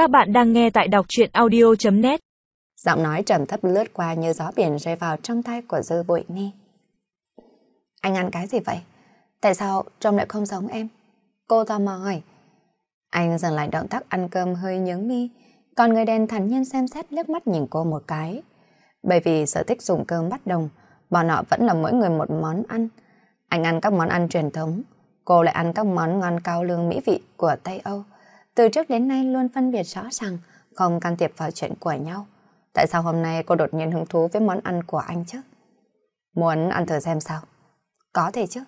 Các bạn đang nghe tại đọc truyện audio.net Giọng nói trầm thấp lướt qua như gió biển rơi vào trong tay của dư bội ni. Anh ăn cái gì vậy? Tại sao trông lại không giống em? Cô tò mò hỏi. Anh dừng lại động tác ăn cơm hơi nhướng mi, còn người đen thản nhiên xem xét liếc mắt nhìn cô một cái. Bởi vì sở thích dùng cơm bắt đồng, bọn họ vẫn là mỗi người một món ăn. Anh ăn các món ăn truyền thống, cô lại ăn các món ngon cao lương mỹ vị của Tây Âu. Từ trước đến nay luôn phân biệt rõ ràng, không can thiệp vào chuyện của nhau. Tại sao hôm nay cô đột nhiên hứng thú với món ăn của anh chứ? Muốn ăn thử xem sao? Có thể chứ.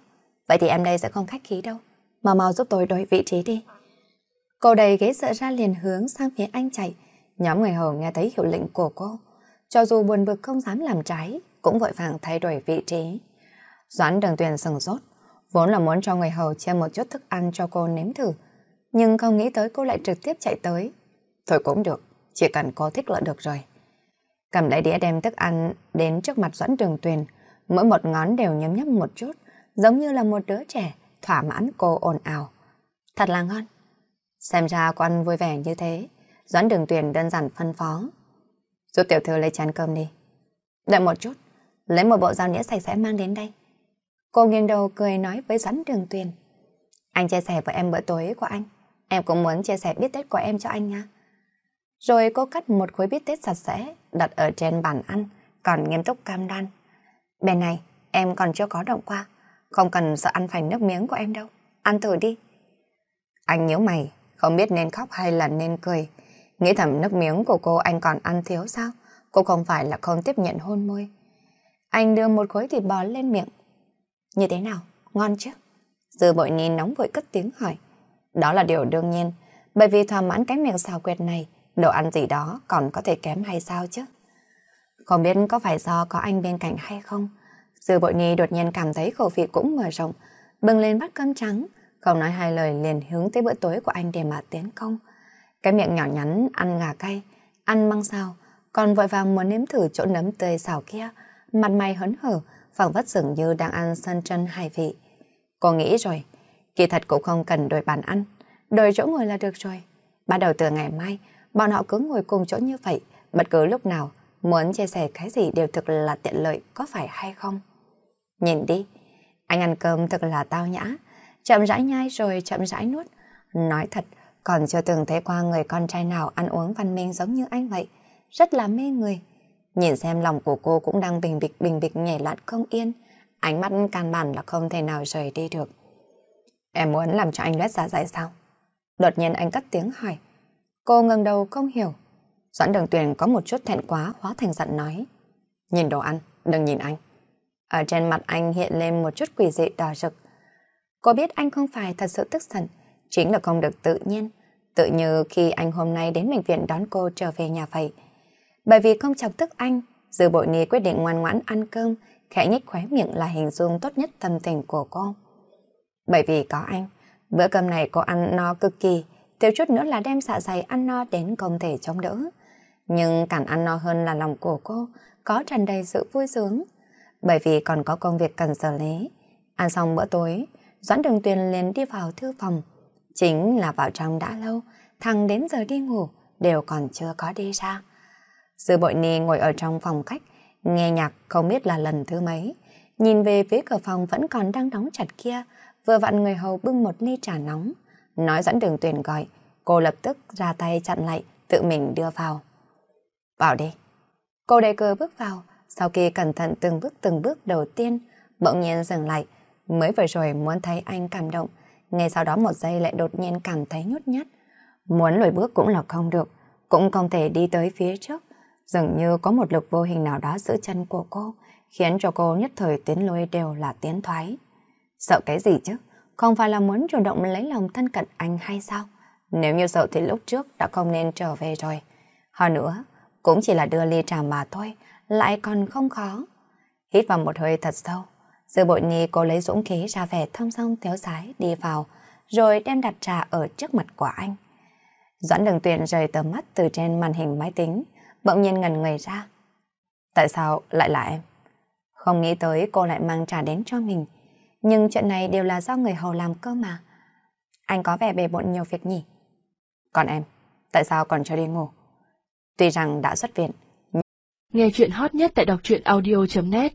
Vậy thì em đây sẽ không khách khí đâu. Mau mau giúp tôi đổi vị trí đi. Cô đầy ghế sợ ra liền hướng sang phía anh chạy. Nhóm người hầu nghe thấy hiệu lệnh của cô. Cho dù buồn bực không dám làm trái, cũng vội vàng thay đổi vị trí. Doãn đường tuyền sừng sốt. Vốn là muốn cho người hầu chia một chút thức ăn cho cô nếm thử. Nhưng không nghĩ tới cô lại trực tiếp chạy tới. Thôi cũng được, chỉ cần cô thích là được rồi. Cầm lấy đĩa đem thức ăn đến trước mặt Doãn Đường Tuyền, mỗi một ngón đều nhấm nhấp một chút, giống như là một đứa trẻ, thỏa mãn cô ồn ào. Thật là ngon. Xem ra cô ăn vui vẻ như thế, Doãn Đường Tuyền đơn giản phân phó. Giúp tiểu thư lấy chén cơm đi. Đợi một chút, lấy một bộ dao nĩa sạch sẽ mang đến đây. Cô nghiêng đầu cười nói với Doãn Đường Tuyền. Anh chia sẻ với em bữa tối của anh. Em cũng muốn chia sẻ bít tết của em cho anh nha. Rồi cô cắt một khối bít tết sạch sẽ, đặt ở trên bàn ăn, còn nghiêm túc cam đoan. Bên này, em còn chưa có động qua, không cần sợ ăn phải nước miếng của em đâu. Ăn thử đi. Anh nhớ mày, không biết nên khóc hay là nên cười. Nghĩ thầm nước miếng của cô anh còn ăn thiếu sao? Cô không phải là không tiếp nhận hôn môi. Anh đưa một khối thịt bò lên miệng. Như thế nào? Ngon chứ? Dư bội ni nóng vội cất tiếng hỏi. Đó là điều đương nhiên, bởi vì thỏa mãn cái miệng xào quyệt này, đồ ăn gì đó còn có thể kém hay sao chứ? Không biết có phải do có anh bên cạnh hay không? Dư bội nhi đột nhiên cảm thấy khẩu vị cũng mở rộng, bưng lên bát cơm trắng, không nói hai lời liền hướng tới bữa tối của anh để mà tiến công. Cái miệng nhỏ nhắn ăn gà cay, ăn măng xào, còn vội vàng muốn nếm thử chỗ nấm tươi xào kia, mặt mày hớn hở, phẳng vất dường như đang ăn sân chân hai vị. Cô nghĩ rồi, kỳ thật cũng không cần đổi bàn ăn, đổi chỗ ngồi là được rồi. Bắt đầu từ ngày mai, bọn họ cứ ngồi cùng chỗ như vậy, bất cứ lúc nào, muốn chia sẻ cái gì đều thực là tiện lợi, có phải hay không? Nhìn đi, anh ăn cơm thật là tao nhã, chậm rãi nhai rồi chậm rãi nuốt. Nói thật, còn chưa từng thấy qua người con trai nào ăn uống văn minh giống như anh vậy, rất là mê người. Nhìn xem lòng của cô cũng đang bình bịch bình bịch nhảy lặn không yên, ánh mắt càn bản là không thể nào rời đi được. Em muốn làm cho anh loét dạ dày sao? Đột nhiên anh cất tiếng hỏi. Cô ngẩng đầu không hiểu. Doãn đường tuyền có một chút thẹn quá hóa thành giận nói. Nhìn đồ ăn, đừng nhìn anh. Ở trên mặt anh hiện lên một chút quỷ dị đỏ rực. Cô biết anh không phải thật sự tức giận, chính là không được tự nhiên. Tự như khi anh hôm nay đến bệnh viện đón cô trở về nhà vậy. Bởi vì không chọc tức anh, Dư Bội Ni quyết định ngoan ngoãn ăn cơm, khẽ nhích khóe miệng là hình dung tốt nhất tâm tình của cô. Bởi vì có anh, bữa cơm này cô ăn no cực kỳ, thiếu chút nữa là đem dạ dày ăn no đến không thể chống đỡ. Nhưng càng ăn no hơn là lòng của cô, có tràn đầy sự vui sướng. Bởi vì còn có công việc cần xử lý. Ăn xong bữa tối, Doãn Đường Tuyền liền đi vào thư phòng. Chính là vào trong đã lâu, thằng đến giờ đi ngủ, đều còn chưa có đi ra. Dư bội ni ngồi ở trong phòng khách, nghe nhạc không biết là lần thứ mấy. Nhìn về phía cửa phòng vẫn còn đang đóng chặt kia, vừa vặn người hầu bưng một ly trà nóng. Nói dẫn đường tuyển gọi, cô lập tức ra tay chặn lại, tự mình đưa vào. Vào đi. Cô đề cơ bước vào, sau khi cẩn thận từng bước từng bước đầu tiên, bỗng nhiên dừng lại, mới vừa rồi muốn thấy anh cảm động, ngay sau đó một giây lại đột nhiên cảm thấy nhút nhát. Muốn lùi bước cũng là không được, cũng không thể đi tới phía trước, dường như có một lực vô hình nào đó giữ chân của cô, khiến cho cô nhất thời tiến lùi đều là tiến thoái. Sợ cái gì chứ? Không phải là muốn chủ động lấy lòng thân cận anh hay sao? Nếu như sợ thì lúc trước đã không nên trở về rồi. Hơn nữa, cũng chỉ là đưa ly trà mà thôi, lại còn không khó. Hít vào một hơi thật sâu, Dư bội nhi cô lấy dũng khí ra vẻ thong song thiếu sái đi vào, rồi đem đặt trà ở trước mặt của anh. Doãn đường tuyển rời tầm mắt từ trên màn hình máy tính, bỗng nhiên ngần người ra. Tại sao lại là em? Không nghĩ tới cô lại mang trà đến cho mình, nhưng chuyện này đều là do người hầu làm cơ mà. Anh có vẻ bề bộn nhiều việc nhỉ? Còn em, tại sao còn chưa đi ngủ? Tuy rằng đã xuất viện. Nhưng... Nghe chuyện hot nhất tại đọc truyện audio.net